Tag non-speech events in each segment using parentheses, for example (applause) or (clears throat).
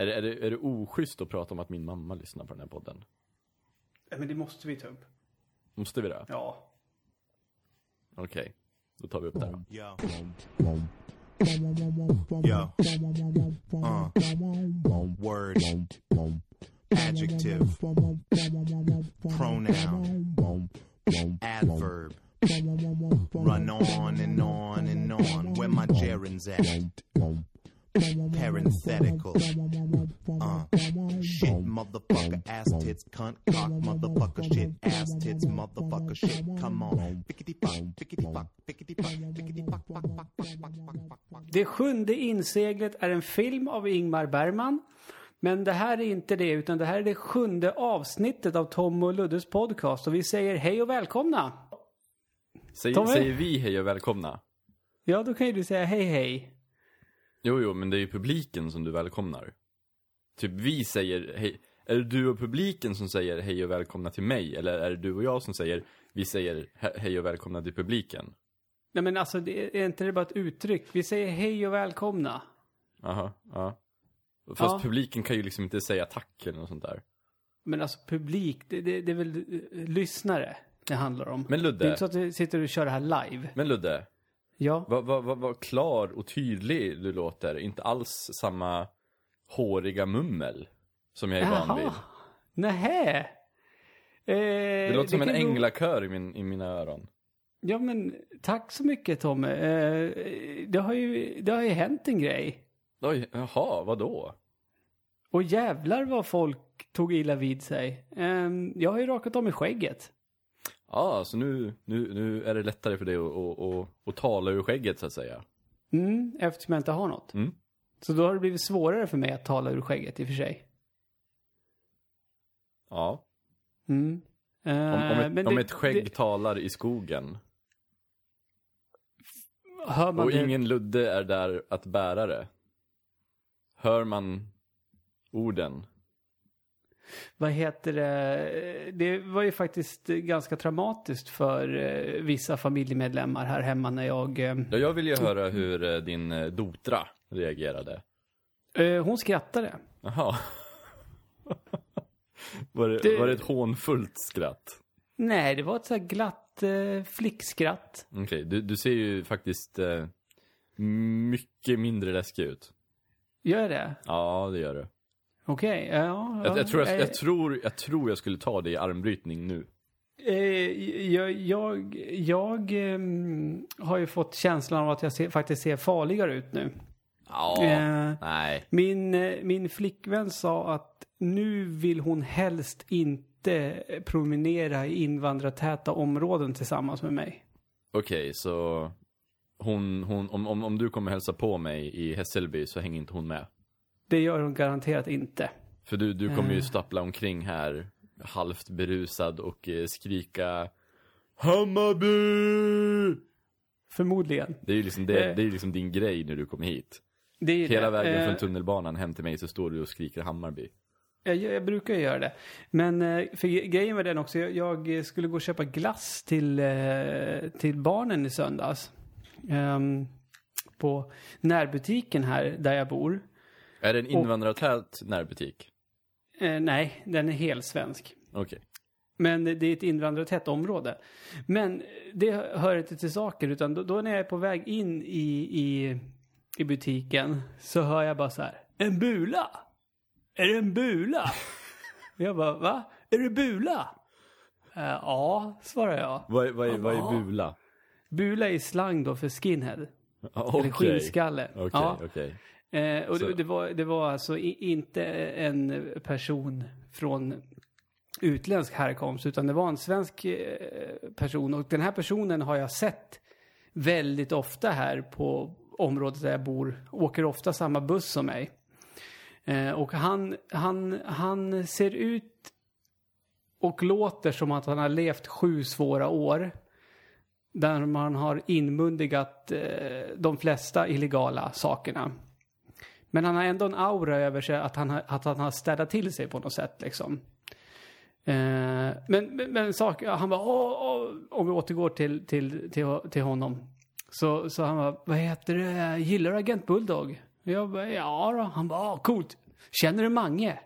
Är det, är, det, är det oschysst att prata om att min mamma lyssnar på den här podden? Ja, men det måste vi ta upp. Måste vi det? Ja. Okej, då tar vi upp det. Yo. Yo. Uh. Word. Adjective. Pronoun. Adverb. Run on and on and on. Where my gerunds at? Parenthetical. Uh. Shit, motherfucker, ass tits, cunt, cock, motherfucker, shit, ass tits, motherfucker, shit. Come on. Pickety fuck, pickety fuck, pickety fuck, pickety fuck, fuck, fuck, fuck, fuck, fuck. Det sjunde inseglet är en film av Ingmar Bergman. Men det här är inte det, utan det här är det sjunde avsnittet av Tom och Luddes podcast. Och vi säger hej och välkomna! Säger, säger vi hej och välkomna? Ja, då kan ju du säga hej hej. Jo, jo, men det är ju publiken som du välkomnar. Typ vi säger hej. Är det du och publiken som säger hej och välkomna till mig? Eller är det du och jag som säger, vi säger he- hej och välkomna till publiken? Nej men alltså, det är inte det bara ett uttryck? Vi säger hej och välkomna. Aha, ja. Fast Ja. publiken kan ju liksom inte säga tack eller något sånt där. Men alltså publik, det, det, det är väl eh, lyssnare det handlar om. Men Ludde. Det är inte så att du sitter och kör det här live. Men Ludde, Ja. vad vad vad vad klar och tydlig du låter. Inte alls samma håriga mummel som jag är van vid. Nähä. Eh, Det låter som en änglakör i, min, i mina öron. Ja men tack så mycket Tommy. Eh, det, har ju, det har ju hänt en grej. Oj, jaha, vadå? Och jävlar vad folk tog illa vid sig. Eh, jag har ju rakat om i skägget. Ja, så nu, nu, nu är det lättare för dig att, att, att, att tala ur skägget så att säga. Mm, eftersom jag inte har något. Mm. Så då har det blivit svårare för mig att tala ur skägget i och för sig. Ja. Mm. Eh, Om, om, ett, men om det- ett skägg det- talar i skogen hör man och det, ingen ludde är där att bära det. Hör man orden? Vad heter det? Det var ju faktiskt ganska traumatiskt för eh, vissa familjemedlemmar här hemma när jag... eh, Ja, jag vill ju höra hur eh, din dotra reagerade. Hon skrattade. Jaha. (laughs) Var det, Det- var det ett hånfullt skratt? Nej, det var ett så här glatt eh, flickskratt. Okej, du, du ser ju faktiskt eh, mycket mindre läskig ut. Gör det? Ja, det gör du. Okej, ja. ja. Jag, jag, tror jag, Eh, jag, tror, jag tror jag skulle ta det i armbrytning nu. eh, jag jag, jag ehm, har ju fått känslan av att jag ser, faktiskt ser farligare ut nu. Ja, Eh, nej. Min, eh, min flickvän sa att nu vill hon helst inte promenera i invandrartäta områden tillsammans med mig. Okej, så hon, hon, om, om, om du kommer hälsa på mig i Hässelby så hänger inte hon med. Det gör hon garanterat inte. För du, du kommer ju Eh. stappla omkring här halvt berusad och eh, skrika Hammarby! Förmodligen. Det är ju liksom, det, Eh. det är liksom din grej när du kommer hit. Hela det. vägen från tunnelbanan hem till mig så står du och skriker Hammarby. Jag, jag brukar göra det. Men för grejen med den också, jag, jag skulle gå och köpa glass till, till barnen i söndags. Ehm, på närbutiken här där jag bor. Är det en invandrartät närbutik? Eh, nej, den är helt svensk. Okej. Men det är ett invandrartätt område. Men det hör inte till saken, utan då, då när jag är på väg in i, i, i butiken så hör jag bara så här. En bula! Är det en bula? jag bara, va? Är det bula? "Eh, ja, svarar jag. Vad, är- vad, är, vad är bula? Bula är slang då för skinhead. Ja, Eller skinnskalle. okej, Ja. okej. Eh, och det, det, var, det var alltså inte en person från utländsk härkomst, utan det var en svensk eh, person. Och den här personen har jag sett väldigt ofta här på området där jag bor. Åker ofta samma buss som mig. Eh, och han, han, han ser ut och låter som att han har levt sju svåra år. Där man har inmundigat eh, de flesta illegala sakerna. Men han har ändå en aura över sig att han, har- att han har städat till sig på något sätt liksom. Eh, men, men, men sak, han bara, åh, åh, om vi återgår till, till, till, till honom. Så, så han bara, vad heter det, gillar du Agent Bulldog? Jag bara, ja då. Han bara, ah, coolt. Känner du Mange?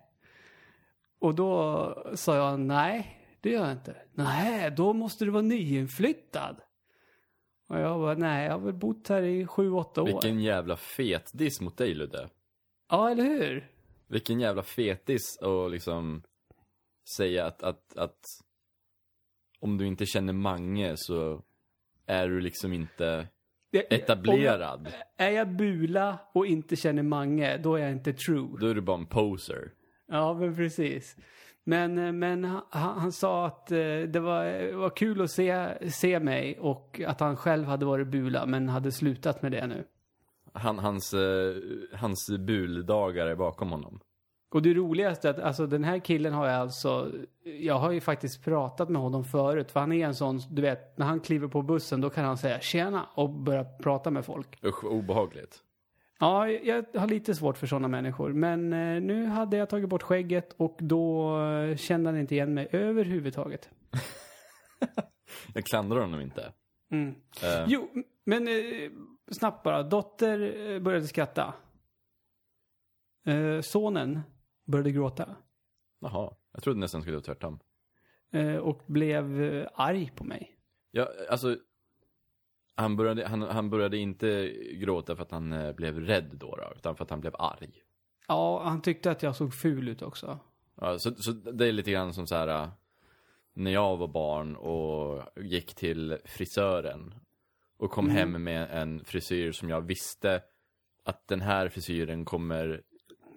Och då sa jag nej, det gör jag inte. Nej, då måste du vara nyinflyttad. Och jag bara, nej, jag har väl bott här i sju, åtta år. Vilken jävla fet diss mot dig Ludde. Ja, eller hur? Vilken jävla fetis och liksom säga att, att, att om du inte känner Mange så är du liksom inte etablerad. Jag, är jag bula och inte känner Mange, då är jag inte true. Då är du bara en poser. Ja, men precis. Men, eh, men han, han sa att eh, det var, var kul att se, se mig och att han själv hade varit bula men hade slutat med det nu. Han, hans, eh, hans buldagar är bakom honom. Och det roligaste är att alltså den här killen har jag alltså, jag har ju faktiskt pratat med honom förut för han är en sån, du vet, när han kliver på bussen då kan han säga tjena och börja prata med folk. Usch, vad obehagligt. Ja, jag har lite svårt för sådana människor. Men eh, nu hade jag tagit bort skägget och då eh, kände han inte igen mig överhuvudtaget. (laughs) Jag klandrar honom inte. Mm. Eh, Jo, men eh, snabbt bara. Dotter eh, började skratta. Eh, sonen började gråta. Jaha, jag trodde nästan skulle vara tvärtom. Eh, och blev eh, arg på mig. Ja, alltså. Han började, han, han började inte gråta för att han eh, blev rädd då, då, utan för att han blev arg. Ja, han tyckte att jag såg ful ut också. Ja, så, så det är lite grann som så här. När jag var barn och gick till frisören. Och kom Mm. hem med en frisyr som jag visste att den här frisyren kommer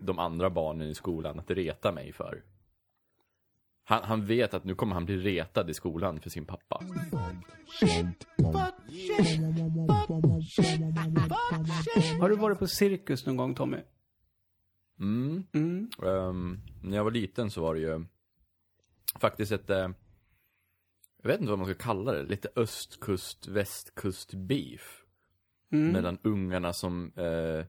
de andra barnen i skolan att reta mig för. Han, han vet att nu kommer han bli retad i skolan för sin pappa. Har du varit på cirkus någon gång Tommy? Mm. Mm. Ehm, när jag var liten så var det ju faktiskt ett, eh, jag vet inte vad man ska kalla det, lite östkust, västkust beef. Mm. Mellan ungarna som, eh,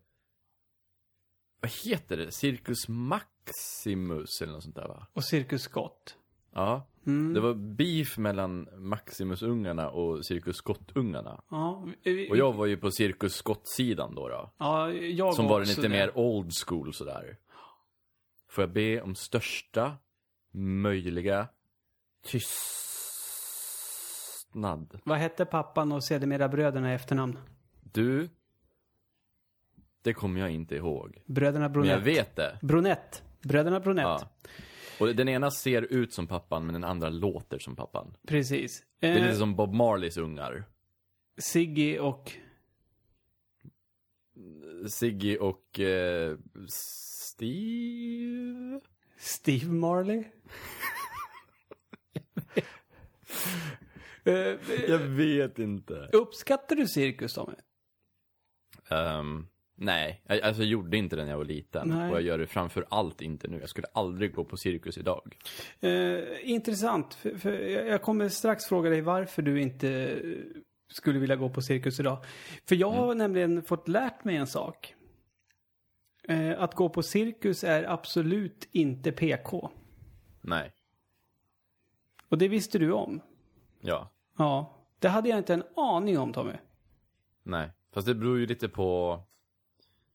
vad heter det? Circus Maximus eller något sånt där va? Och Cirkus Scott. Ja, Mm. det var beef mellan Maximus-ungarna och Cirkus Scott-ungarna. Ja, vi- Och jag var ju på Cirkus Scott-sidan då, då. ja, jag Som var lite det. mer old school sådär. Får jag be om största möjliga tystnad. Vad hette pappan och sedermera bröderna i efternamn? Du, det kommer jag inte ihåg. Bröderna Men Bronett. jag vet det. Bronett. Bröderna Bronett. Ja. Och den ena ser ut som pappan, men den andra låter som pappan. Precis. Det är Eh, lite som Bob Marleys ungar. Siggy och... Siggy och eh, Steve? Steve Marley? (laughs) Eh, Jag vet inte. Uppskattar du cirkus, Tommy? Ehm, nej, jag, alltså jag gjorde inte det när jag var liten. Nej. Och jag gör det framför allt inte nu. Jag skulle aldrig gå på cirkus idag. Eh, intressant, för, för jag kommer strax fråga dig varför du inte eh, skulle vilja gå på cirkus idag. För jag har nämligen fått lärt mig en sak. Eh, att gå på cirkus är absolut inte PK. Nej. Och det visste du om. Ja. Ja. Det hade jag inte en aning om, Tommy. Nej. Fast det beror ju lite på...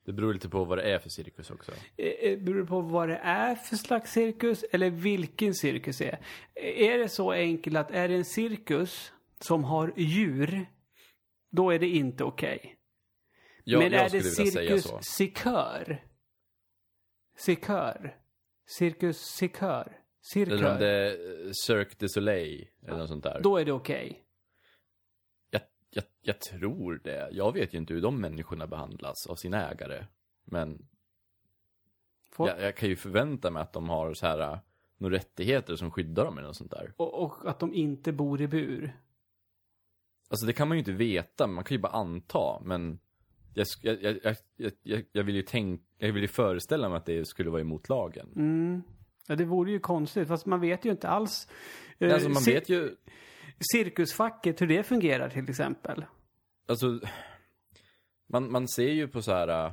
Det beror lite på vad det är för cirkus också. Eh, eh, Beror det på vad det är för slags cirkus eller vilken cirkus det är? Eh, Är det så enkelt att är det en cirkus som har djur, då är det inte okej. Jag, Men jag är det cirkus sikör? Sikör? Cirkus sikör? Eller om det är Cirque du Soleil eller något sånt där. Då är det okej. Jag, jag, jag tror det. Jag vet ju inte hur de människorna behandlas av sina ägare. Men jag, jag kan ju förvänta mig att de har så här äh, några rättigheter som skyddar dem eller något sånt där. Och, och att de inte bor i bur. Alltså det kan man ju inte veta, man kan ju bara anta. Men jag, jag- jag, jag, jag vill ju tänka, jag vill ju föreställa mig att det skulle vara emot lagen. Mm. Ja, det vore ju konstigt, fast man vet ju inte alls. eh, Alltså man vet ju, Cirkusfacket, hur det fungerar till exempel. alltså man, man ser ju på så här äh,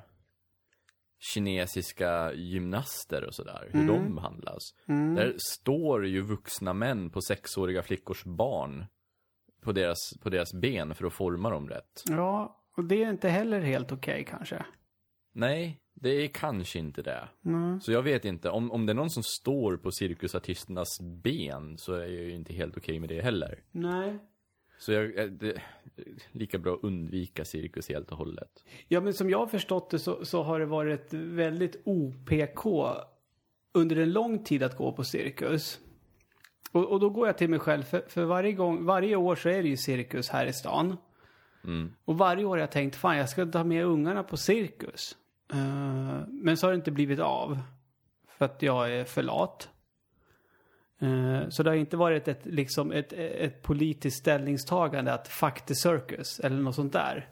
kinesiska gymnaster och sådär, hur de behandlas. Där står ju vuxna män på sexåriga flickors barn på deras, på deras ben för att forma dem rätt. Ja, och det är inte heller helt okej kanske. Nej, Det är kanske inte det. Så jag vet inte, om, om det är någon som står på cirkusartisternas ben så är jag ju inte helt okej med det heller. Nej. Så jag, eh, det, lika bra att undvika cirkus helt och hållet. Ja, men som jag har förstått det så, så har det varit väldigt OPK under en lång tid att gå på cirkus. Och, och då går jag till mig själv, för, för varje, gång, varje år så är det ju cirkus här i stan. Och varje år har jag tänkt, fan jag ska ta med ungarna på cirkus. Eh, men så har det inte blivit av. För att jag är för lat. Eh, så det har inte varit ett, liksom ett, ett politiskt ställningstagande att fuck the circus eller något sånt där.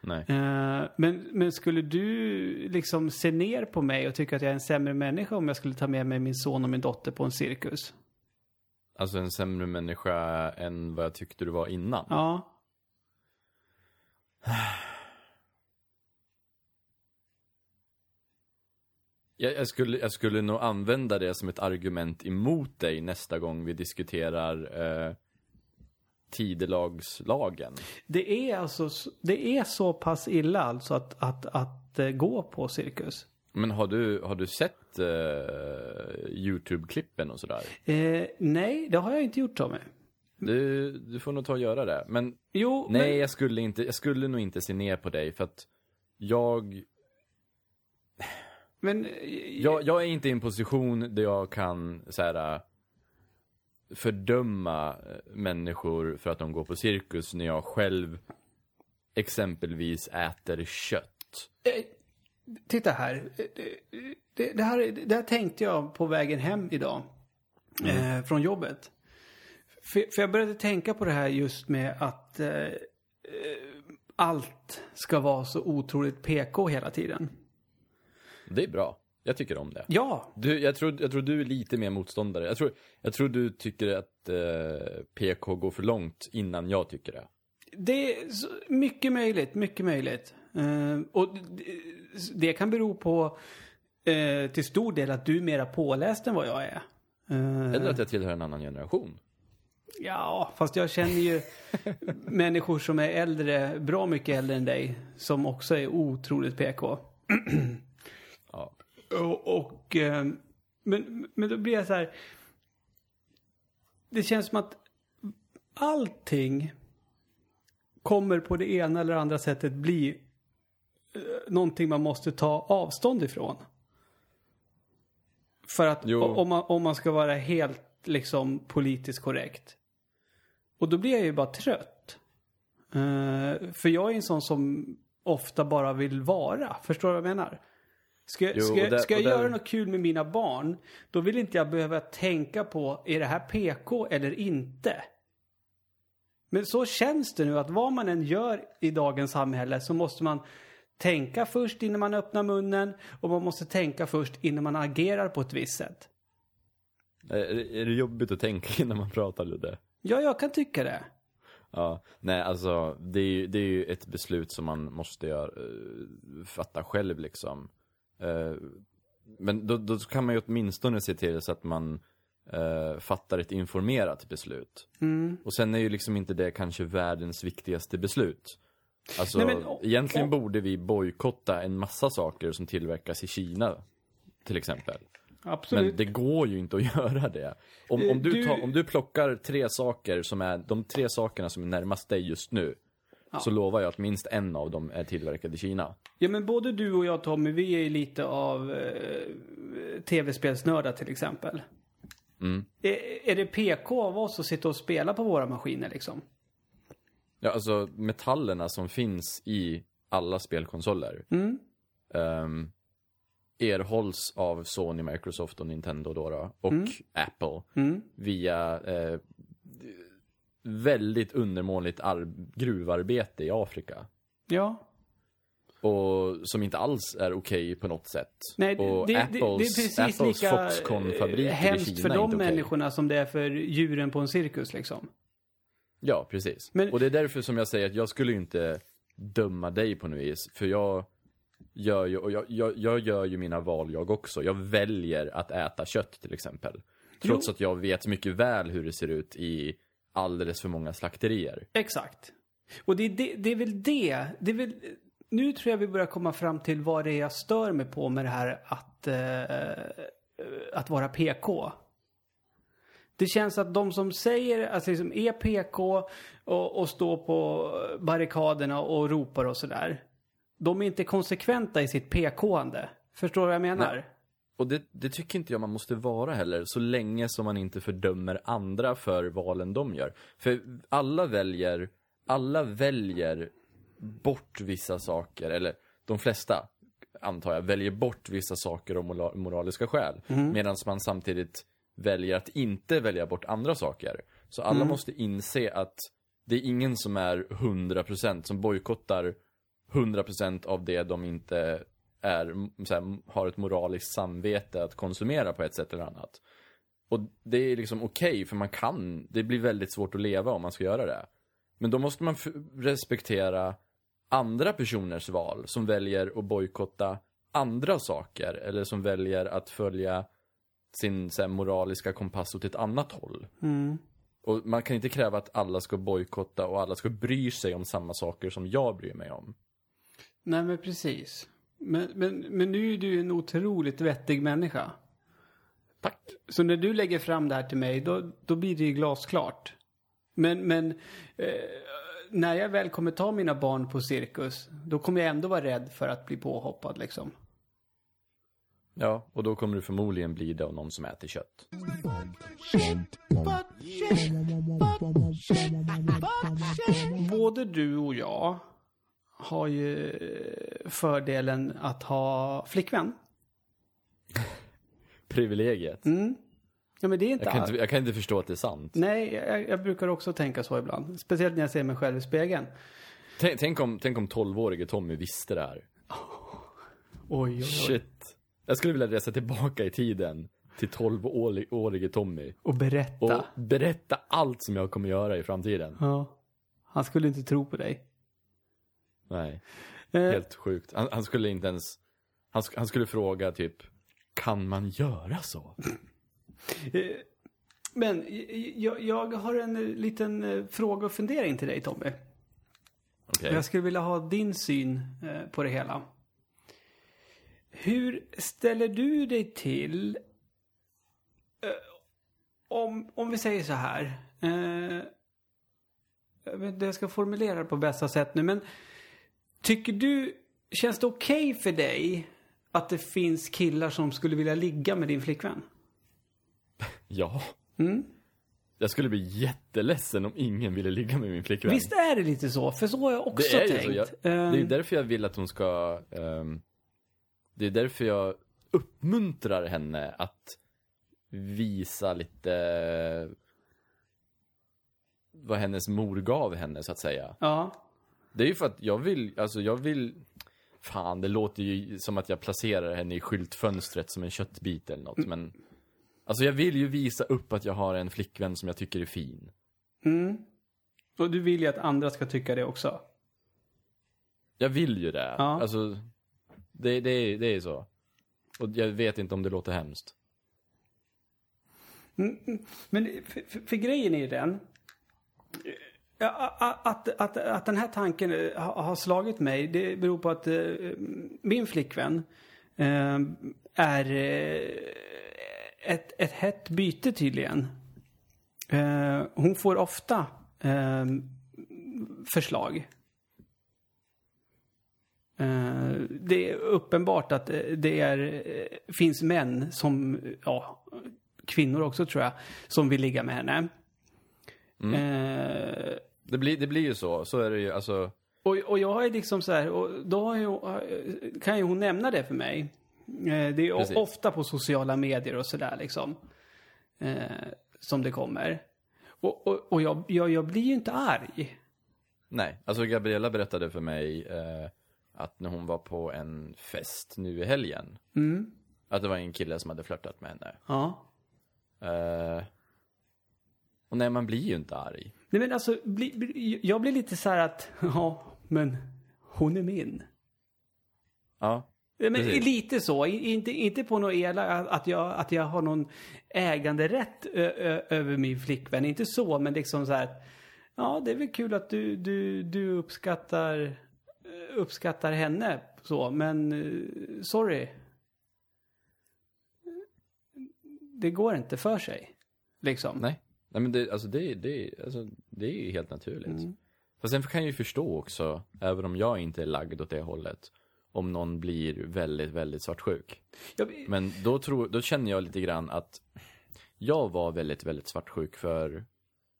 Nej. Eh, men, men skulle du liksom se ner på mig och tycka att jag är en sämre människa om jag skulle ta med mig min son och min dotter på en cirkus? Alltså en sämre människa än vad jag tyckte du var innan. Ja. (sighs) Jag, jag, skulle, jag skulle nog använda det som ett argument emot dig nästa gång vi diskuterar eh, tidelagslagen. Det är alltså, det är så pass illa alltså att, att, att, eh, gå på cirkus. Men har du, har du sett eh, YouTube-klippen och sådär? Eh, nej, det har jag inte gjort Tommy. Du, du får nog ta och göra det. Men Jo, nej, men, jag skulle inte, jag skulle nog inte se ner på dig för att jag, men eh, jag, jag är inte i en position där jag kan så här, äh, fördöma äh, människor för att de går på cirkus när jag själv exempelvis äter kött. eh, titta här. Eh, Det, det, här. det här tänkte jag på vägen hem idag. Eh, från jobbet. För, för jag började tänka på det här just med att eh, eh, allt ska vara så otroligt PK hela tiden. Det är bra. Jag tycker om det. Ja, Du, jag, tror, jag tror du är lite mer motståndare. Jag tror, jag tror du tycker att eh, PK går för långt innan jag tycker det. Det är så- mycket möjligt, mycket möjligt. Eh, och det, det kan bero på eh, till stor del att du är mera påläst än vad jag är. Eh, Eller att jag tillhör en annan generation. ja, fast jag känner ju (laughs) människor som är äldre, bra mycket äldre än dig, som också är otroligt PK. (clears throat) Och, och eh, men, men då blir jag så här. Det känns som att allting kommer på det ena eller andra sättet bli eh, någonting man måste ta avstånd ifrån. För att Jo. om man, om man ska vara helt liksom politiskt korrekt. Och då blir jag ju bara trött. Eh, för jag är en sån som ofta bara vill vara. Förstår du vad jag menar? Ska, Jo, ska, där- ska jag göra något kul med mina barn, då vill inte jag behöva tänka på, är det här PK eller inte? Men så känns det nu att vad man än gör i dagens samhälle så måste man tänka först innan man öppnar munnen och man måste tänka först innan man agerar på ett visst sätt. Är, är det jobbigt att tänka (laughs) innan man pratar Ludde? Ja, jag kan tycka det. Ja, nej alltså det är, ju, det är ju ett beslut som man måste göra, eh, fatta själv liksom. Eh, men då, då kan man ju åtminstone se till så att man eh, fattar ett informerat beslut. Och sen är ju liksom inte det kanske världens viktigaste beslut. Alltså, Nej, men- egentligen och- borde vi bojkotta en massa saker som tillverkas i Kina. Till exempel. Absolut. Men det går ju inte att (laughs) göra det. Om, om, du tar, om du plockar tre saker som är, de tre sakerna som är närmast dig just nu. Så lovar jag att minst en av dem är tillverkad i Kina. Ja, men både du och jag Tommy, vi är ju lite av eh, tv-spelsnördar till exempel. Mm. Är, är det PK av oss att sitta och spela på våra maskiner liksom? Ja, alltså metallerna som finns i alla spelkonsoler. Mm. ehm, erhålls av Sony, Microsoft och Nintendo då, då och Apple. Mm. Via eh, väldigt undermåligt ar- gruvarbete i Afrika. Ja. Och som inte alls är okej på något sätt. Nej, och det, det, Apples, det är precis Apples lika Foxconn-fabriker eh, i hemskt Kina för de okej. människorna som det är för djuren på en cirkus liksom. Ja, precis. Men- Och det är därför som jag säger att jag skulle inte döma dig på något vis. För jag gör ju, och jag, jag, jag gör ju mina val jag också. Jag väljer att äta kött till exempel. Trots Jo. att jag vet mycket väl hur det ser ut i alldeles för många slakterier. Exakt. Och det, det, det är väl det, det är väl nu tror jag vi börjar komma fram till vad det är jag stör mig på med det här att, eh, att vara PK. Det känns att de som säger, alltså liksom är PK och, och står på barrikaderna och ropar och sådär. De är inte konsekventa i sitt PK-ande. Förstår du vad jag menar? Nej. Och det, det tycker inte jag man måste vara heller, så länge som man inte fördömer andra för valen de gör. För alla väljer, alla väljer bort vissa saker, eller de flesta, antar jag, väljer bort vissa saker av moraliska skäl. Medan man samtidigt väljer att inte välja bort andra saker. Så alla måste inse att det är ingen som är 100% som bojkottar 100% av det de inte är, här, har ett moraliskt samvete att konsumera på ett sätt eller annat. Och det är liksom okej, för man kan, det blir väldigt svårt att leva om man ska göra det. Men då måste man respektera andra personers val som väljer att bojkotta andra saker eller som väljer att följa sin så här, moraliska kompass åt ett annat håll. Och man kan inte kräva att alla ska bojkotta och alla ska bry sig om samma saker som jag bryr mig om. Nej men precis. Men, men, men nu är du en otroligt vettig människa. Tack. Så när du lägger fram det här till mig, då, då blir det ju glasklart. Men, men eh, när jag väl kommer ta mina barn på cirkus, då kommer jag ändå vara rädd för att bli påhoppad liksom. Ja, och då kommer du förmodligen bli det av någon som äter kött. Både du och jag har ju fördelen att ha flickvän. (laughs) Privilegiet. Ja men det är inte Jag, kan alls. inte, jag kan inte förstå att det är sant. Nej, jag, jag brukar också tänka så ibland. Speciellt när jag ser mig själv i spegeln. Tänk, tänk om, tänk om 12-årige Tommy visste det här. Oj, oj, oj. Shit. Jag skulle vilja resa tillbaka i tiden till 12-årige Tommy. Och berätta. Och berätta allt som jag kommer göra i framtiden. Ja. Han skulle inte tro på dig. Nej, Eh, helt sjukt. Han, han skulle inte ens... Han, han skulle fråga typ, kan man göra så? Eh, men jag, jag har en eh, liten eh, fråga och fundering till dig Tommy. Okej. Jag skulle vilja ha din syn eh, på det hela. Hur ställer du dig till eh, om, om vi säger så här. Eh, jag vet inte jag ska formulera det på bästa sätt nu men tycker du, känns det okej för dig att det finns killar som skulle vilja ligga med din flickvän? Ja. Mm. Jag skulle bli jätteledsen om ingen ville ligga med min flickvän. Visst är det lite så? För så har jag också det är ju tänkt. så. Jag, det är ju Eh, därför jag vill att hon ska... ehm, det är därför jag uppmuntrar henne att visa lite vad hennes mor gav henne, så att säga. ja. Det är ju för att jag vill, alltså jag vill... Fan, det låter ju som att jag placerar henne i skyltfönstret som en köttbit eller något, men... Alltså jag vill ju visa upp att jag har en flickvän som jag tycker är fin. Mm. Och du vill ju att andra ska tycka det också. Jag vill ju det. Ja. Alltså, det, det, är- det är så. Och jag vet inte om det låter hemskt. Men för, för, för grejen är ju den. ja, a- Att, att, att den här tanken eh, har slagit mig, det beror på att eh, min flickvän eh, är ett, ett hett byte tydligen. Eh, hon får ofta eh, förslag. Eh, det är uppenbart att eh, det är, eh, finns män som, ja, kvinnor också tror jag, som vill ligga med henne. Eh, Det blir, det blir ju så. Så är det ju, alltså. och, och jag är liksom så här, och då har ju, kan ju hon nämna det för mig. Eh, det är Precis. ofta på sociala medier och sådär liksom. Eh, som det kommer. Och, och, och jag, jag, jag blir ju inte arg. Nej, alltså Gabriella berättade för mig eh, att när hon var på en fest nu i helgen. Att det var en kille som hade flörtat med henne. Ja. Eh, och nej, man blir ju inte arg. Nej men alltså, bli, bli, jag blir lite så här att, (laughs) ja, men hon är min. Ja, Men Precis. lite så, inte, inte på något elakt att jag, att jag har någon äganderätt över min flickvän. Inte så, men liksom så här. Ja, det är väl kul att du, du, du uppskattar uppskattar henne så, men eh, sorry. Det går inte för sig. Liksom. Nej. Nej men det, alltså det, det, alltså, det är ju helt naturligt. Mm. Fast sen kan jag ju förstå också, även om jag inte är lagd åt det hållet, om någon blir väldigt, väldigt svartsjuk. Jag, Men då, tror, då känner jag lite grann att jag var väldigt, väldigt svartsjuk för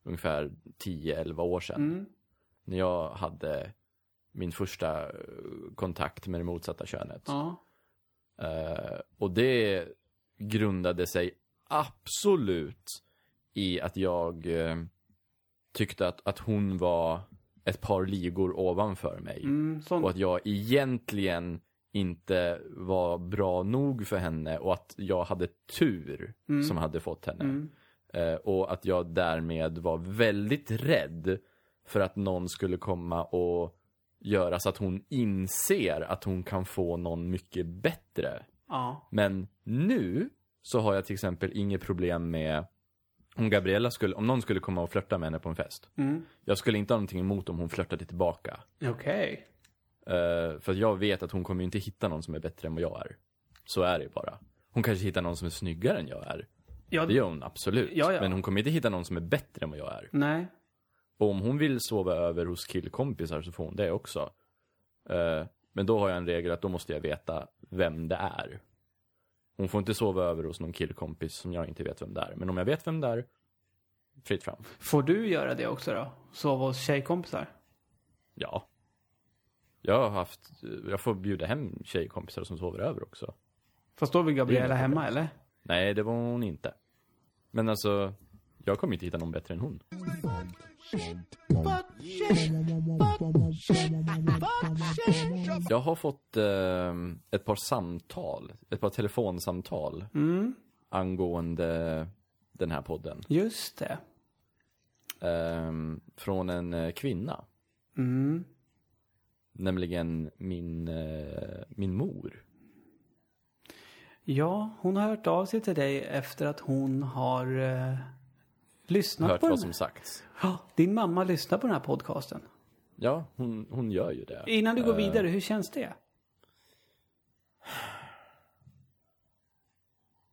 ungefär 10-11 år sedan. mm, När jag hade min första eh, kontakt med det motsatta könet. ja. Eh, och det grundade sig absolut i att jag eh, tyckte att, att hon var ett par ligor ovanför mig. Mm. Och att jag egentligen inte var bra nog för henne och att jag hade tur som hade fått henne. Mm. Eh, och att jag därmed var väldigt rädd för att någon skulle komma och göra så att hon inser att hon kan få någon mycket bättre. Ja. Men nu så har jag till exempel inget problem med om Gabriella skulle, om någon skulle komma och flörta med henne på en fest. Mm. Jag skulle inte ha någonting emot om hon flörtade tillbaka. Okej. Eh, för jag vet att hon kommer ju inte hitta någon som är bättre än vad jag är. Så är det ju bara. Hon kanske hittar någon som är snyggare än jag är. Ja, Det gör hon absolut. Ja, ja. Men hon kommer inte hitta någon som är bättre än vad jag är. Nej. Och om hon vill sova över hos killkompisar så får hon det också. Eh, men då har jag en regel att då måste jag veta vem det är. Hon får inte sova över hos någon killkompis som jag inte vet vem det är. Men om jag vet vem det är, fritt fram. Får du göra det också då? Sova hos tjejkompisar? Ja. Jag har haft, jag får bjuda hem tjejkompisar som sover över också. Fast då är Gabriella hemma eller? Nej, det var hon inte. Men alltså, jag kommer inte hitta någon bättre än hon. Jag har fått eh, ett par samtal, ett par telefonsamtal Mm. angående den här podden. Just det. Eh, från en eh, kvinna, Mm. nämligen min, eh, min mor. Ja, hon har hört av sig till dig efter att hon har eh, lyssnat Hört på vad den. som sagts. Ja, din mamma lyssnar på den här podcasten. Ja, hon, hon gör ju det. Innan du går Eh, vidare, hur känns det?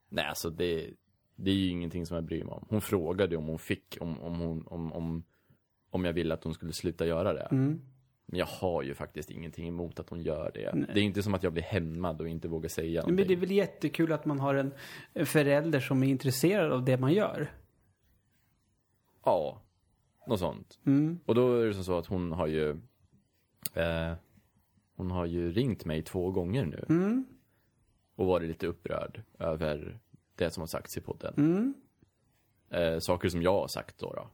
Nej, alltså det, det är ju ingenting som jag bryr mig om. Hon frågade om hon fick, om, om, hon, om, om, om jag ville att hon skulle sluta göra det. Mm. Men jag har ju faktiskt ingenting emot att hon gör det. Det är inte som att jag blir hämmad och inte vågar säga Men det är någonting. väl jättekul att man har en förälder som är intresserad av det man gör. Ja, något sånt. Mm. Och då är det som så att hon har ju, eh, hon har ju ringt mig två gånger nu. Mm. Och varit lite upprörd över det som har sagts i podden. Mm. Eh, saker som jag har sagt då. då.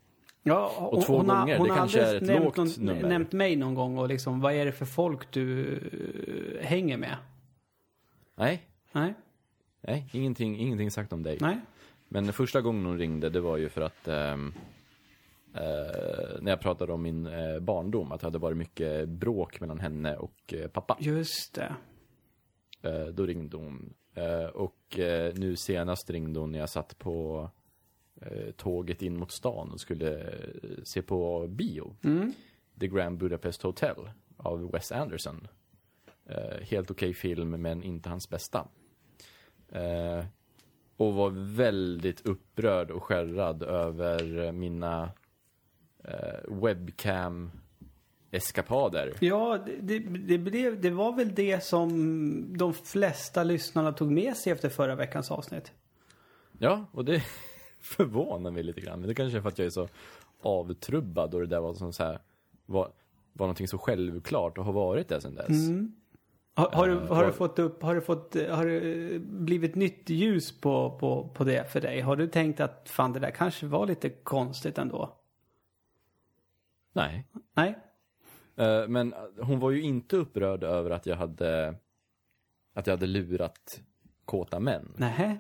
Ja, Och två hon har- gånger, hon det har kanske är ett nämnt lågt någon, nummer. nämnt mig någon gång och liksom, vad är det för folk du eh, hänger med? Nej, Nej, nej, ingenting, ingenting sagt om dig. nej. Men första gången hon ringde, det var ju för att ehm, eh, när jag pratade om min eh, barndom, att det hade varit mycket bråk mellan henne och eh, pappa. Just det. Eh, då ringde hon. Och nu senast ringde hon när jag satt på tåget in mot stan och skulle se på bio. Mm. The Grand Budapest Hotel av Wes Anderson. Helt okej film, men inte hans bästa. Och var väldigt upprörd och skärrad över mina eh, webcam-eskapader. Ja, det, det, blev, det var väl det som de flesta lyssnarna tog med sig efter förra veckans avsnitt. Ja, och det (laughs) förvånar mig lite grann. Men det kanske är för att jag är så avtrubbad och det där var som så här, var, var någonting så självklart och har varit det sedan dess. Har, har, du, Eh, har du fått upp, har du fått, eh, har det eh, blivit nytt ljus på, på, på det för dig? Har du tänkt att fan det där kanske var lite konstigt ändå? Nej. Nej? Men hon var ju inte upprörd över att jag hade, att jag hade lurat kåta män. Nähä?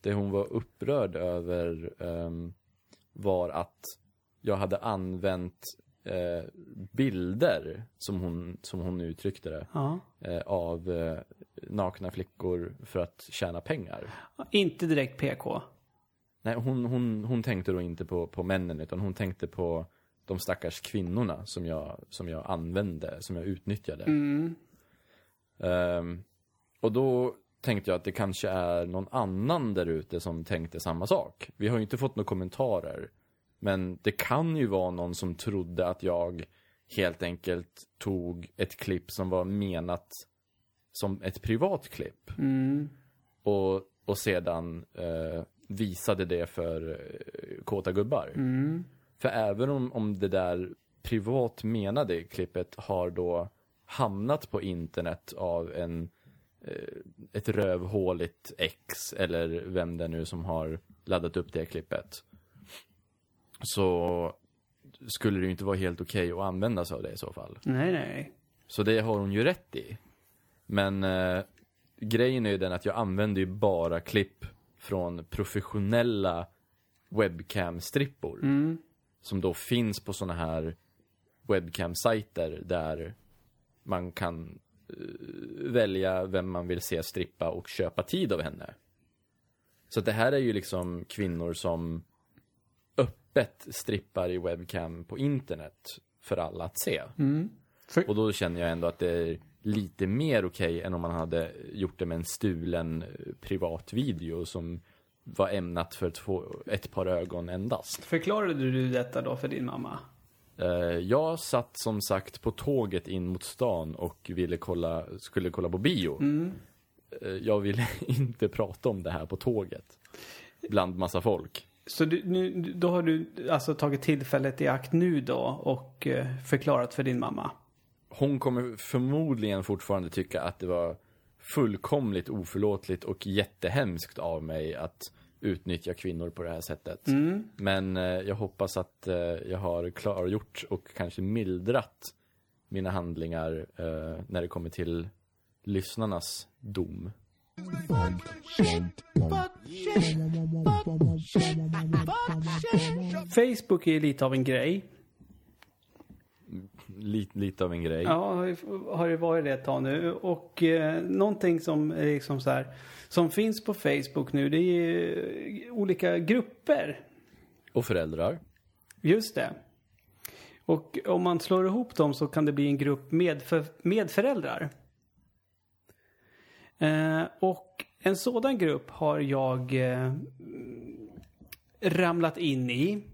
Det hon var upprörd över ehm, var att jag hade använt eh, bilder, som hon, som hon uttryckte det, Ja. eh, av eh, nakna flickor för att tjäna pengar. Inte direkt PK. Nej, hon, hon, hon tänkte då inte på, på männen utan hon tänkte på de stackars kvinnorna som jag, som jag använde, som jag utnyttjade. Mm. Ehm, och då tänkte jag att det kanske är någon annan där ute som tänkte samma sak. Vi har ju inte fått några kommentarer. Men det kan ju vara någon som trodde att jag helt enkelt tog ett klipp som var menat som ett privat klipp. Mm. Och, och sedan eh, visade det för eh, kåta gubbar. Mm. För även om, om det där privat menade klippet har då hamnat på internet av en eh, ett rövhåligt ex eller vem det är nu som har laddat upp det klippet. Så skulle det ju inte vara helt okej att använda sig av det i så fall. Nej, nej. Så det har hon ju rätt i. Men eh, grejen är ju den att jag använder ju bara klipp från professionella webcam-strippor. Mm. Som då finns på såna här webcam-sajter där man kan eh, välja vem man vill se strippa och köpa tid av henne. Så det här är ju liksom kvinnor som öppet strippar i webcam på internet för alla att se. Mm. För, Och då känner jag ändå att det är lite mer okej än om man hade gjort det med en stulen eh, privat video som var ämnat för två, ett par ögon endast. förklarade du detta då för din mamma? Eh, Jag satt som sagt på tåget in mot stan och ville kolla, skulle kolla på bio. Mm. Eh, Jag ville (laughs) inte prata om det här på tåget. Bland massa folk. Så du, nu, då har du alltså tagit tillfället i akt nu då och eh, förklarat för din mamma? Hon kommer förmodligen fortfarande tycka att det var fullkomligt oförlåtligt och jättehemskt av mig att utnyttja kvinnor på det här sättet. Mm. Men eh, jag hoppas att eh, jag har klargjort och kanske mildrat mina handlingar när det kommer till lyssnarnas dom. Facebook är lite av en grej. Lite, lite av en grej. Ja, har det varit det ett tag nu. Och eh, någonting som liksom så här, som finns på Facebook nu, det är ju olika grupper. Och föräldrar. Just det. Och om man slår ihop dem så kan det bli en grupp medför, medföräldrar. Eh, och en sådan grupp har jag eh, ramlat in i.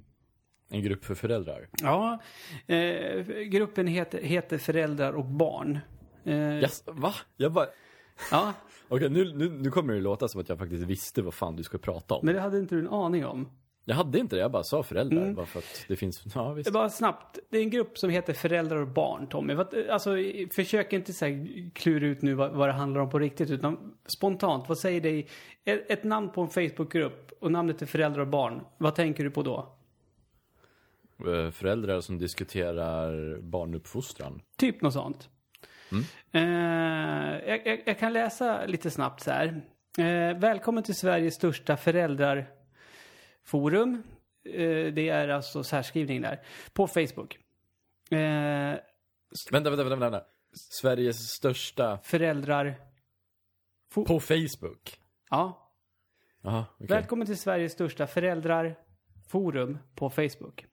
En grupp för föräldrar. Ja, eh, gruppen heter, heter Föräldrar och barn. Eh, Yes, va? Jag bara... Ja, (laughs) Okej, nu, nu, nu kommer det låta som att jag faktiskt visste vad fan du skulle prata om. men det hade inte du en aning om. Jag hade inte det, jag bara sa föräldrar. Mm. Bara för att det finns... (laughs) Ja, visst. Bara snabbt. Det är en grupp som heter Föräldrar och barn, Tommy. Alltså, försök inte så här klura ut nu vad, vad det handlar om på riktigt, utan spontant, vad säger dig? Ett, ett namn på en Facebookgrupp och namnet är Föräldrar och barn. Vad tänker du på då? Eh, Föräldrar som diskuterar barnuppfostran. Typ något sånt. Eh, jag, jag, jag kan läsa lite snabbt så här. Eh, välkommen till Sveriges största föräldrarforum. Eh, det är alltså särskrivning där. På Facebook. Eh, Vänta, vänta, vänta, vänta. Sveriges största... föräldrar... På Facebook? Ja. Jaha, okej. Välkommen till Sveriges största föräldrarforum på Facebook.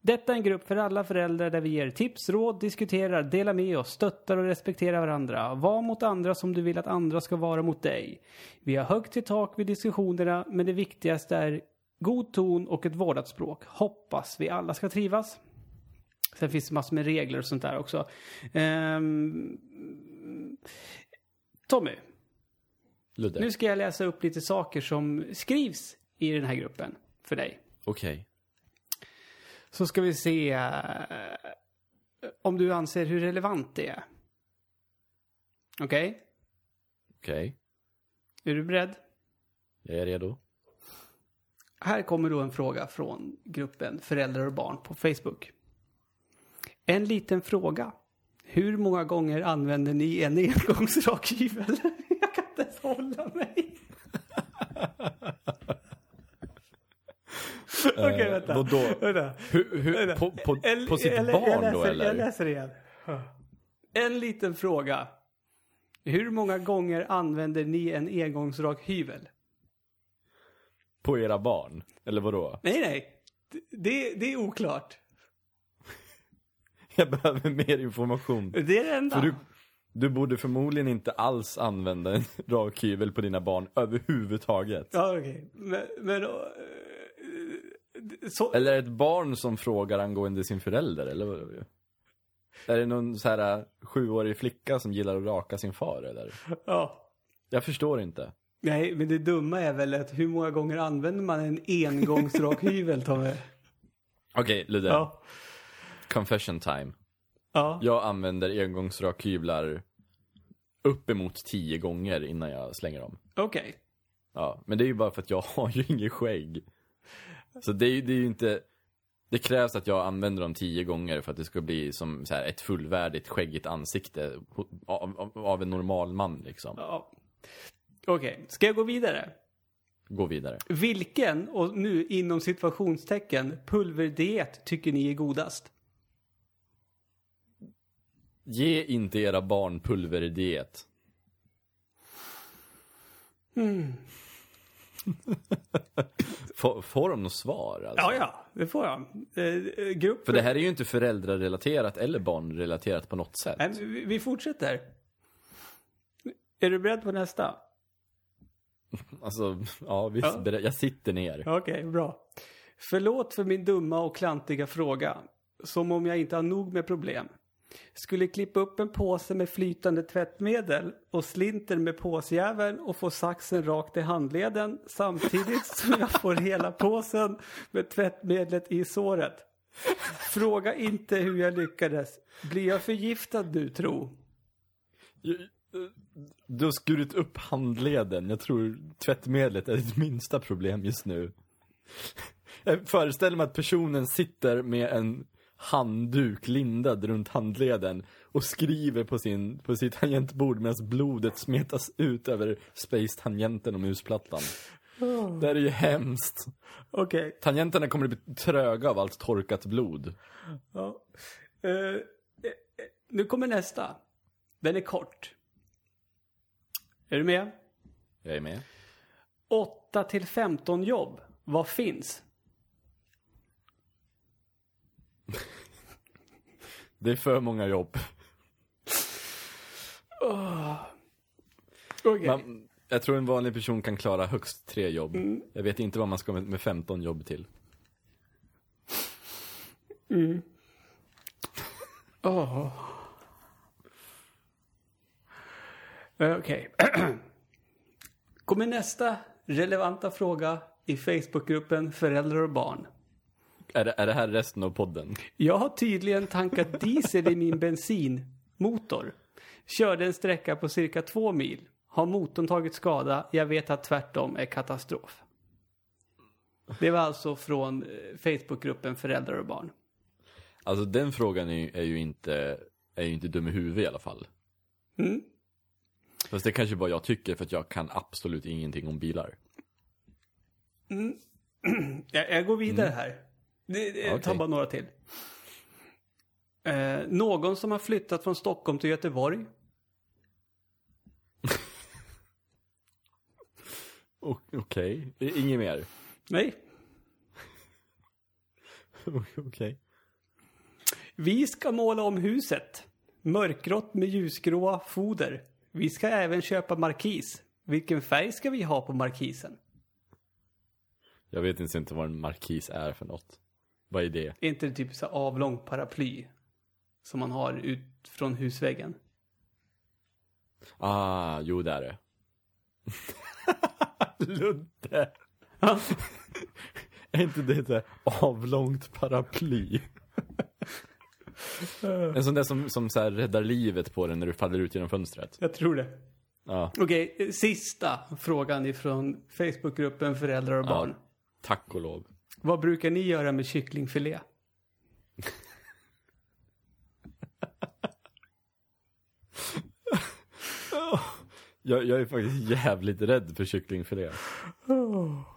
Detta är en grupp för alla föräldrar där vi ger tips, råd, diskuterar, delar med oss, stöttar och respekterar varandra. Var mot andra som du vill att andra ska vara mot dig. Vi har högt i tak vid diskussionerna, men det viktigaste är god ton och ett vårdat språk. Hoppas vi alla ska trivas. Sen finns det massor med regler och sånt där också. Ehm, Tommy, Ludde? nu ska jag läsa upp lite saker som skrivs i den här gruppen för dig. Okej. Så ska vi se eh, om du anser hur relevant det är. Okej? Okej. Är du beredd? Jag är redo. Här kommer då en fråga från gruppen Föräldrar och barn på Facebook. En liten fråga. Hur många gånger använder ni en engångsrakhyvel? (laughs) Jag kan inte ens hålla mig. (laughs) Okej, vänta. Eh, vadå? vänta. Hur, hur, Vänta. på, på, på sitt jag barn jag läser, då eller? Jag läser igen. En liten fråga. Hur många gånger använder ni en engångsrakhyvel? På era barn? Eller vadå? Nej, nej. Det, det är oklart. Jag behöver mer information. Det är det enda. För du, du borde förmodligen inte alls använda en rakhyvel på dina barn överhuvudtaget. Ja, okej. Men, men... eh, så, Eller ett barn som frågar angående sin förälder, eller vad? Är det någon så här äh, sjuårig flicka som gillar att raka sin far, eller? ja. Jag förstår inte. Nej, men det dumma är väl att hur många gånger använder man en engångsrakhyvel, (laughs) Tommy? Okej, Ludde. Ja. Confession time. Ja. Jag använder engångsrakhyvlar uppemot tio gånger innan jag slänger dem. Okej. Ja, men det är ju bara för att jag (laughs) har ju inget skägg. Så det är, ju- det är ju inte... Det krävs att jag använder dem tio gånger för att det ska bli som så här, ett fullvärdigt skäggigt ansikte av, av, av en normal man liksom. Ja. Okej, ska jag gå vidare? Gå vidare. Vilken, och nu inom situationstecken, pulverdiet tycker ni är godast? Ge inte era barn pulverdiet. (laughs) Får, får de något svar alltså? Ja, ja, det får jag. Eh, grupp... För det här är ju inte föräldrarelaterat eller barnrelaterat på något sätt. Nej, vi, vi fortsätter. Är du beredd på nästa? Alltså, ja visst, Ja. jag sitter ner. Okej, bra. Förlåt för min dumma och klantiga fråga. Som om jag inte har nog med problem. Skulle klippa upp en påse med flytande tvättmedel och slinter med påsjäveln och få saxen rakt i handleden samtidigt som jag får hela påsen med tvättmedlet i såret. Fråga inte hur jag lyckades. Blir jag förgiftad nu tro? Du har skurit upp handleden. Jag tror tvättmedlet är ditt minsta problem just nu. Jag föreställer mig att personen sitter med en handduk lindad runt handleden och skriver på, sin, på sitt tangentbord medan blodet smetas ut över space-tangenten och musplattan. Det här är ju hemskt. Okej. Tangenterna kommer att bli tröga av allt torkat blod. Ja. Eh, eh, eh, nu kommer nästa. Den är kort. Är du med? Jag är med. 8 till 15 jobb. Vad finns? (laughs) Det är för många jobb. Okej. Man, jag tror en vanlig person kan klara högst tre jobb. Jag vet inte vad man ska med, med 15 jobb till. Åh. Eh, Okej. (clears throat) kommer nästa relevanta fråga i Facebookgruppen Föräldrar och barn. Är det, är det här resten av podden? Jag har tydligen tankat diesel i min bensinmotor. Körde en sträcka på cirka två mil. Har motorn tagit skada? Jag vet att tvärtom är katastrof. Det var alltså från eh, Facebookgruppen Föräldrar och barn. Alltså den frågan är, ju- är ju inte, är ju inte dum i huvudet i alla fall. Mm. Fast det kanske bara jag tycker för att jag kan absolut ingenting om bilar. (clears throat) Jag, jag går vidare här. Det, det, Ta Okej. bara några till. Eh, någon som har flyttat från Stockholm till Göteborg. (laughs) Okej, inget mer? Nej. (laughs) Okej. Vi ska måla om huset. Mörkgrått med ljusgråa foder. Vi ska även köpa markis. Vilken färg ska vi ha på markisen? Jag vet ens inte vad en markis är för något. Vad är det? Är inte det typ så här avlångt paraply? Som man har ut från husväggen. Ah, jo det är det. (laughs) Ludde! (laughs) Är inte det ett avlångt paraply? (laughs) en sån där som, som så här räddar livet på den när du faller ut genom fönstret. Jag tror det. Ja, Okej, sista frågan ifrån Facebookgruppen Föräldrar och barn. tack och lov. Vad brukar ni göra med kycklingfilé? (laughs) Jag, jag är faktiskt jävligt rädd för kycklingfilé.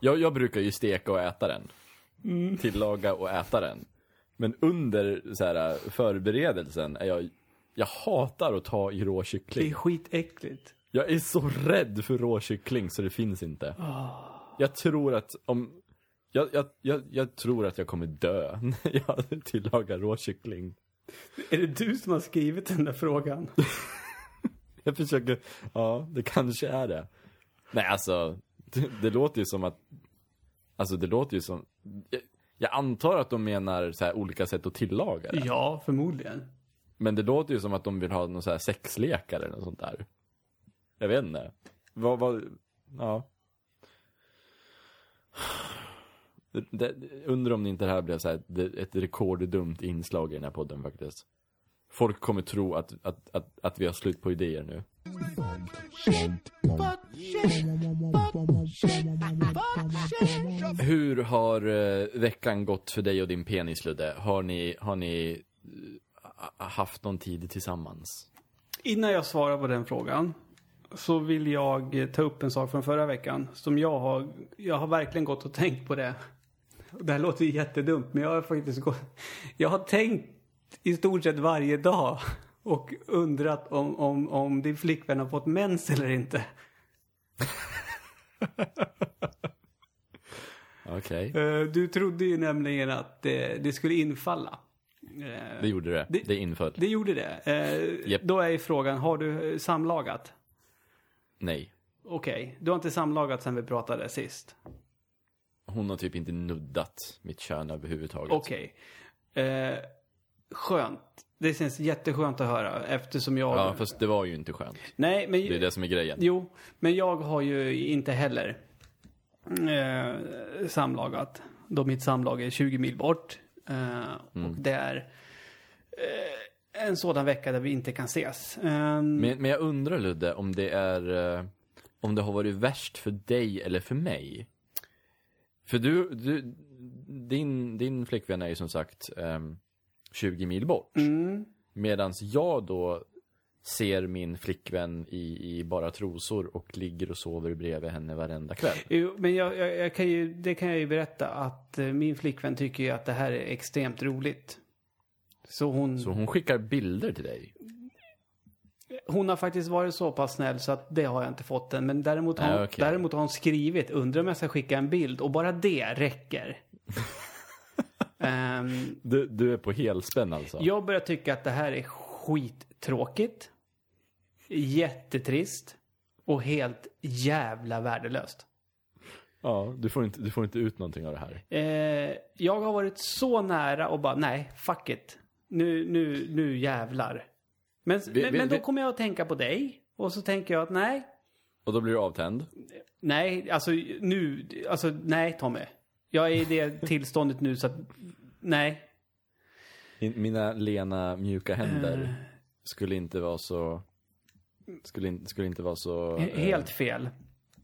Jag, jag brukar ju steka och äta den. Tillaga och äta den. Men under så här, förberedelsen är jag, jag hatar att ta i rå Det är kyckling. skitäckligt. Jag är så rädd för rå kyckling så det finns inte. Jag tror att om, jag, jag, jag, jag tror att jag kommer dö (laughs) när jag tillagar rå kyckling. Är det du som har skrivit den där frågan? (laughs) Jag försöker, ja, det kanske är det. Nej, alltså, det, det låter ju som att, alltså det låter ju som, jag, antar att de menar så här olika sätt att tillaga det. Ja, förmodligen. Men det låter ju som att de vill ha någon så här sexlekar eller något sånt där. Jag vet inte. Vad, vad, ja. Det, undrar om det inte det här blev så här, det, ett rekorddumt inslag i den här podden faktiskt. Folk kommer tro att, att, att, att vi har slut på idéer nu. Hur har eh, veckan gått för dig och din penis, Ludde? Har ni, har ni eh, haft någon tid tillsammans? Innan jag svarar på den frågan så vill jag eh, ta upp en sak från förra veckan som jag har, jag har verkligen gått och tänkt på det. Det här låter jättedumt men jag har faktiskt gått, jag har tänkt i stort sett varje dag och undrat om, om, om din flickvän har fått mens eller inte. (laughs) Okej, Eh, Du trodde ju nämligen att det, det skulle infalla. Eh, det gjorde det. Det- Det inföll. Det gjorde det. Eh, Japp. Då är ju frågan, har du eh, samlagat? Nej. Okej, du har inte samlagat sen vi pratade sist. Hon har typ inte nuddat mitt kön överhuvudtaget. Okej. Eh, skönt. Det känns jätteskönt att höra eftersom jag... Ja, fast det var ju inte skönt. Nej, men... Det är det som är grejen. Jo, men jag har ju inte heller eh, samlagat. Då mitt samlag är 20 mil bort. Eh, Mm. Och det är eh, en sådan vecka där vi inte kan ses. Eh, Men, men jag undrar Ludde, om det är... eh, Om det har varit värst för dig eller för mig? För du, du din, din flickvän är ju som sagt ehm, 20 mil bort. mm, Medans jag då ser min flickvän i, i bara trosor och ligger och sover bredvid henne varenda kväll. jo, men jag, jag, jag kan ju, det kan jag ju berätta att eh, min flickvän tycker ju att det här är extremt roligt. Så hon... Så hon skickar bilder till dig. Hon har faktiskt varit så pass snäll så att det har jag inte fått än. Men däremot har, hon, okej. däremot har hon skrivit, undrar om jag ska skicka en bild. Och bara det räcker. (laughs) Ehm, Du, du är på helspänn alltså? jag börjar tycka att det här är skittråkigt. Jättetrist. Och helt jävla värdelöst. Ja, du får, inte, du får inte ut någonting av det här. Eh, jag har varit så nära och bara, nej, fuck it. Nu, nu, nu jävlar. Men, Vi- men, vi- men då kommer jag att tänka på dig. Och så tänker jag att nej, Och då blir du avtänd? Nej, alltså nu, alltså nej Tommy. Jag är i det (laughs) tillståndet nu så att, nej. Min- Mina lena, mjuka Eh. händer skulle inte vara så... Skulle, in, skulle inte vara så... eh, Helt fel.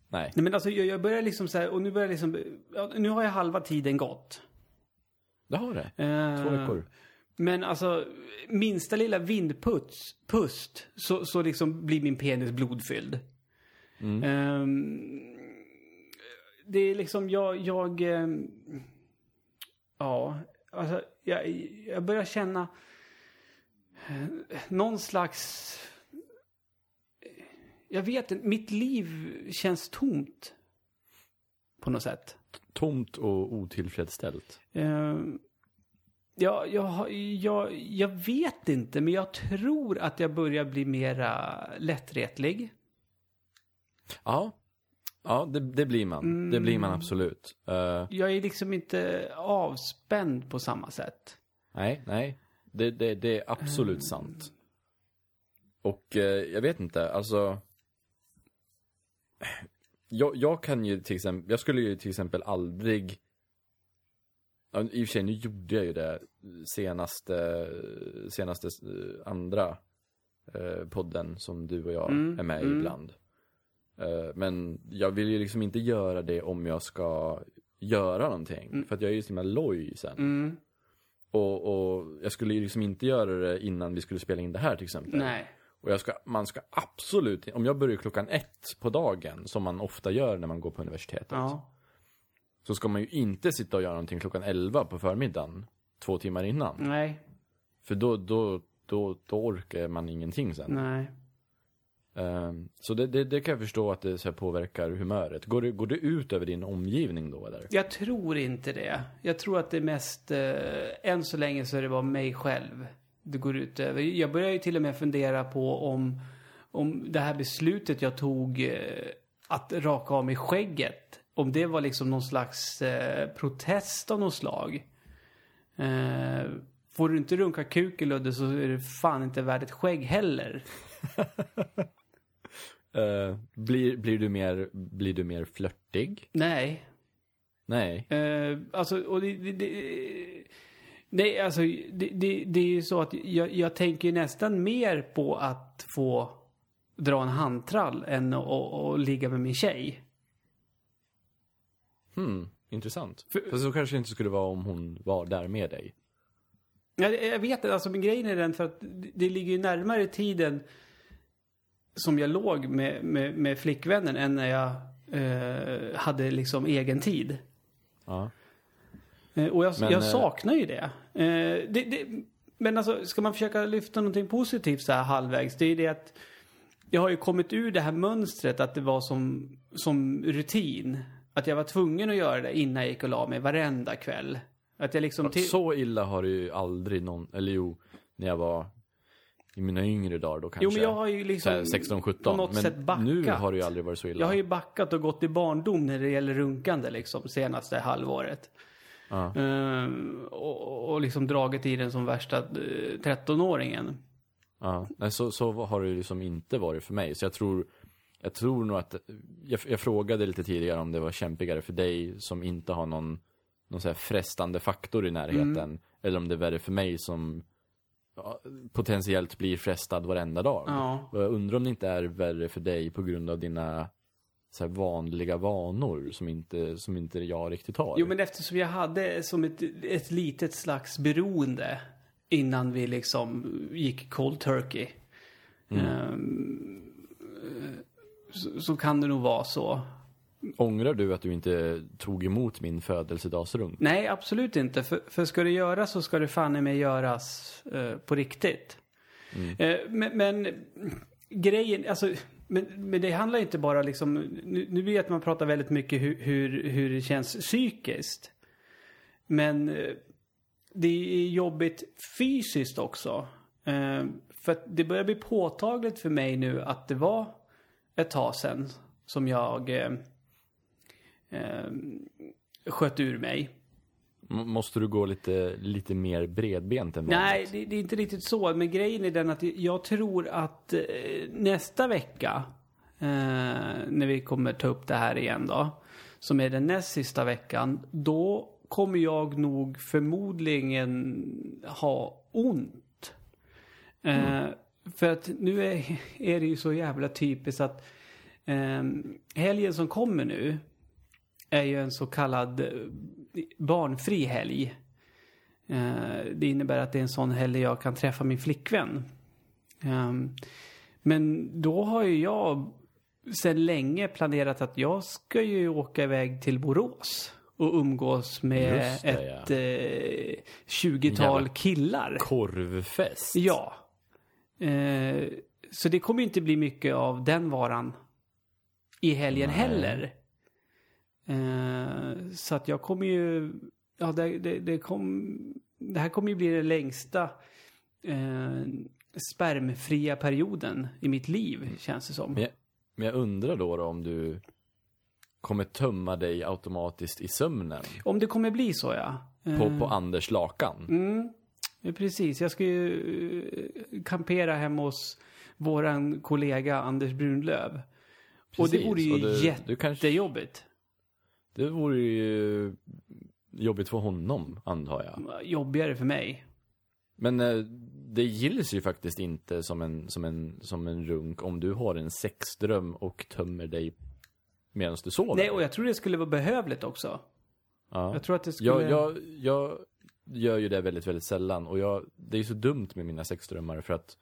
nej. Nej men alltså jag, jag börjar liksom så här, och nu börjar liksom, ja, nu har jag halva tiden gått. Det har det. Eh, Två veckor. Men alltså, minsta lilla vindputs, pust, så, så liksom blir min penis blodfylld. Mm. Ehm, det är liksom, jag, jag, ehm, ja, alltså, jag, jag börjar känna eh, någon slags, jag vet inte, mitt liv känns tomt. På något sätt. Tomt och otillfredsställt. Ehm, Ja, jag, jag, jag vet inte, men jag tror att jag börjar bli mera lättretlig. Ja. Ja, det, det blir man. Det blir Mm. man absolut. Eh, Jag är liksom inte avspänd på samma sätt. nej, nej. Det, det, det är absolut sant. Och eh, jag vet inte, alltså... Jag, jag kan ju till exempel, jag skulle ju till exempel aldrig... Ja, I och för sig, nu gjorde jag ju det senaste, senaste eh, andra eh, podden som du och jag Mm, är med i mm. ibland. Eh, men jag vill ju liksom inte göra det om jag ska göra någonting. För att jag är ju så himla loj sen. Mm, Och, och jag skulle ju liksom inte göra det innan vi skulle spela in det här till exempel. nej. Och ska, man ska absolut, om jag börjar klockan ett på dagen, som man ofta gör när man går på universitetet. Ja. Så ska man ju inte sitta och göra någonting klockan 11 på förmiddagen, två timmar innan. Nej, För då, då, då, då orkar man ingenting sen. nej. Ehm, så det, det, det kan jag förstå att det så påverkar humöret. Går det, går det ut över din omgivning då eller? Jag tror inte det. Jag tror att det är mest, eh, än så länge så är det bara mig själv det går ut över. Jag börjar ju till och med fundera på om, om det här beslutet jag tog eh, att raka av mig skägget, om det var liksom någon slags eh, protest av något slag. Eh, får du inte runka kuken Ludde så är det fan inte värd ett skägg heller. (laughs) Eh, blir, blir, du mer, blir du mer flörtig? Nej. Nej. Eh, alltså, och det, det, det, nej, alltså, det, det, det är ju så att jag, jag tänker ju nästan mer på att få dra en handtrall än att ligga med min tjej. Hmm, intressant. För- Fast så kanske det inte skulle vara om hon var där med dig. Jag, jag vet inte, alltså men grejen är den för att det, det ligger ju närmare tiden som jag låg med, med, med flickvännen än när jag eh, hade liksom egen tid. Ja. Eh, och jag, Men, jag eh, saknar ju det. Eh, det, det. Men alltså, ska man försöka lyfta någonting positivt så här halvvägs, det är det att jag har ju kommit ur det här mönstret att det var som, som rutin. Att jag var tvungen att göra det innan jag gick och la mig varenda kväll. Att jag liksom... Till... Så illa har det ju aldrig någon, eller jo, när jag var i mina yngre dagar då kanske. Jo, men jag har ju liksom 16-17. på något men sätt backat. nu har det ju aldrig varit så illa. Jag har ju backat och gått i barndom när det gäller runkande liksom senaste halvåret. Ja. Ehm, och, och liksom dragit i den som värsta eh, 13-åringen. Ja, nej, så, så har det ju liksom inte varit för mig. Så jag tror, jag tror nog att, jag, jag frågade lite tidigare om det var kämpigare för dig som inte har någon, någon så här frestande faktor i närheten. Mm. Eller om det är värre för mig som ja, potentiellt blir frestad varenda dag. Ja. Jag undrar om det inte är värre för dig på grund av dina så vanliga vanor som inte, som inte jag riktigt har. Jo, men eftersom jag hade som ett, ett litet slags beroende innan vi liksom gick cold turkey. Ehm, så, så kan det nog vara så. Ångrar du att du inte tog emot min födelsedagsrunk? Nej, absolut inte. För, för ska det göras så ska det fan i mig göras eh, på riktigt. Eh, men, men grejen, alltså, men, men det handlar inte bara liksom, nu, nu vet man pratar väldigt mycket hur, hur, hur det känns psykiskt. Men eh, det är jobbigt fysiskt också. Eh, för att det börjar bli påtagligt för mig nu att det var ett tag sedan som jag eh, eh, sköt ur mig. Måste du gå lite, lite mer bredbent än vanligt? Nej, det, det är inte riktigt så. Men grejen är den att jag tror att eh, nästa vecka, eh, när vi kommer ta upp det här igen då, som är den näst sista veckan, då kommer jag nog förmodligen ha ont. Eh, för att nu är, är det ju så jävla typiskt att eh, helgen som kommer nu är ju en så kallad eh, barnfri helg. Eh, Det innebär att det är en sån helg jag kan träffa min flickvän. Ehm, Men då har ju jag sedan länge planerat att jag ska ju åka iväg till Borås och umgås med det, ett eh, 20-tal Jävla- killar. Korvfest? Ja. Eh, Så det kommer ju inte bli mycket av den varan i helgen Nej. heller. Eh, Så att jag kommer ju, ja det, det, det, kom, det här kommer ju bli den längsta eh, spermfria perioden i mitt liv, känns det som. Men jag, men jag undrar då, då om du kommer tömma dig automatiskt i sömnen Om det kommer bli så ja. Eh, på, på Anders lakan. Mm, precis. Jag ska ju eh, kampera hemma hos våran kollega Anders Brunlöv. Och det Precis, vore ju och du- du kanske- jättejobbigt. Det vore ju jobbigt för honom, antar jag. Jobbigare för mig. Men eh, det gills ju faktiskt inte som en, som, en, som en runk om du har en sexdröm och tömmer dig medan du sover. Nej, och jag tror det skulle vara behövligt också. ja. Jag tror att det skulle... jag, jag, jag gör ju det väldigt, väldigt sällan. Och jag, det är så dumt med mina sexdrömmar för att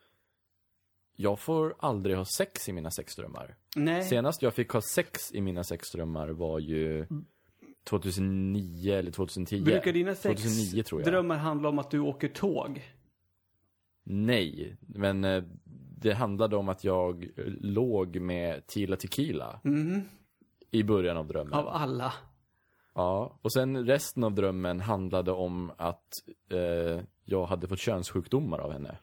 jag får aldrig ha sex i mina sexdrömmar. Nej. Senast jag fick ha sex i mina sexdrömmar var ju 2009 eller 2010. Brukar dina sex 2009 tror jag. drömmar handla om att du åker tåg? Nej, men eh, det handlade om att jag eh, låg med Tila Tequila Mhm. i början av drömmen. Av alla. Ja, och sen resten av drömmen handlade om att eh, jag hade fått könssjukdomar av henne.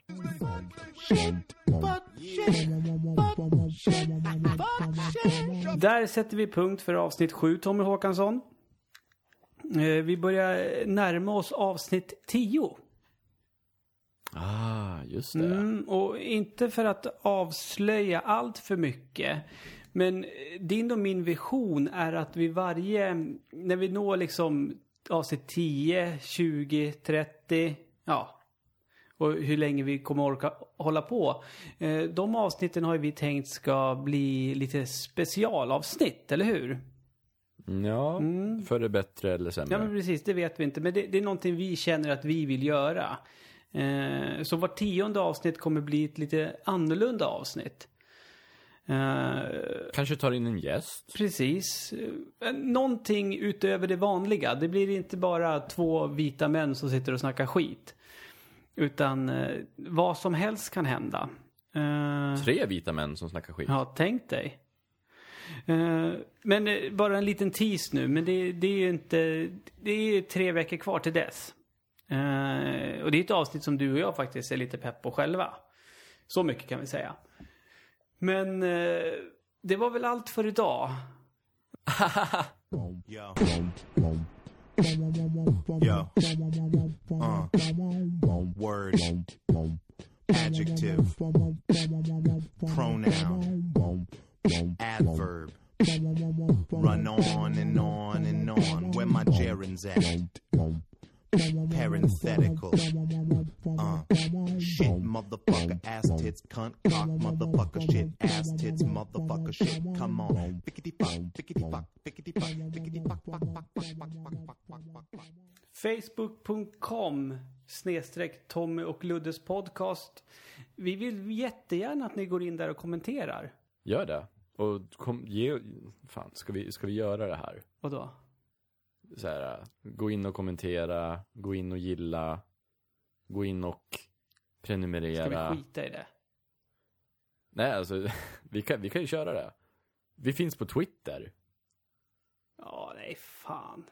Där sätter vi punkt för avsnitt 7, Tommy Håkansson. Eh, Vi börjar närma oss avsnitt 10. Ah, just det. Mm, och inte för att avslöja allt för mycket. Men din och min vision är att vi varje, när vi når liksom avsnitt 10, 20, 30, ja. Och hur länge vi kommer orka hålla på. Eh, de avsnitten har vi tänkt ska bli lite specialavsnitt, eller hur? Ja, för det bättre eller sämre. Ja men precis, det vet vi inte. Men det, det är någonting vi känner att vi vill göra. Eh, så var tionde avsnitt kommer bli ett lite annorlunda avsnitt. Eh, Kanske tar in en gäst. precis. Eh, någonting utöver det vanliga. Det blir inte bara två vita män som sitter och snackar skit. Utan eh, vad som helst kan hända. Tre vita män som snackar skit. Ja, tänk dig. Men bara en liten tease nu, men det, det är ju inte... Det är tre veckor kvar till dess. Och det är ett avsnitt som du och jag faktiskt är lite pepp på själva. Så mycket kan vi säga. Men eh, det var väl allt för idag. Yo. Yo. Uh. Word. Adjective. Pronoun. Adverb. Run on and on and on. Where my gerunds at? Parenthetical. Uh. Shit, motherfucker, ass tits, cunt, cock, motherfucker, shit, ass tits, motherfucker, shit. Come on. Bickety fuck, bickety fuck, bickety fuck, bickety fuck, fuck, fuck, fuck, fuck, fuck, fuck, fuck, fuck, fuck. Facebook.com snedstreck Tommy och Luddes podcast. Vi vill jättegärna att ni går in där och kommenterar. Gör det. Och kom, ge, fan, ska vi, ska vi göra det här? Och då? Så här, gå in och kommentera, gå in och gilla, gå in och Ska prenumerera. vi skita i det? Nej, alltså, (laughs) vi kan, vi kan ju köra det. Vi finns på Twitter. Ja, nej fan.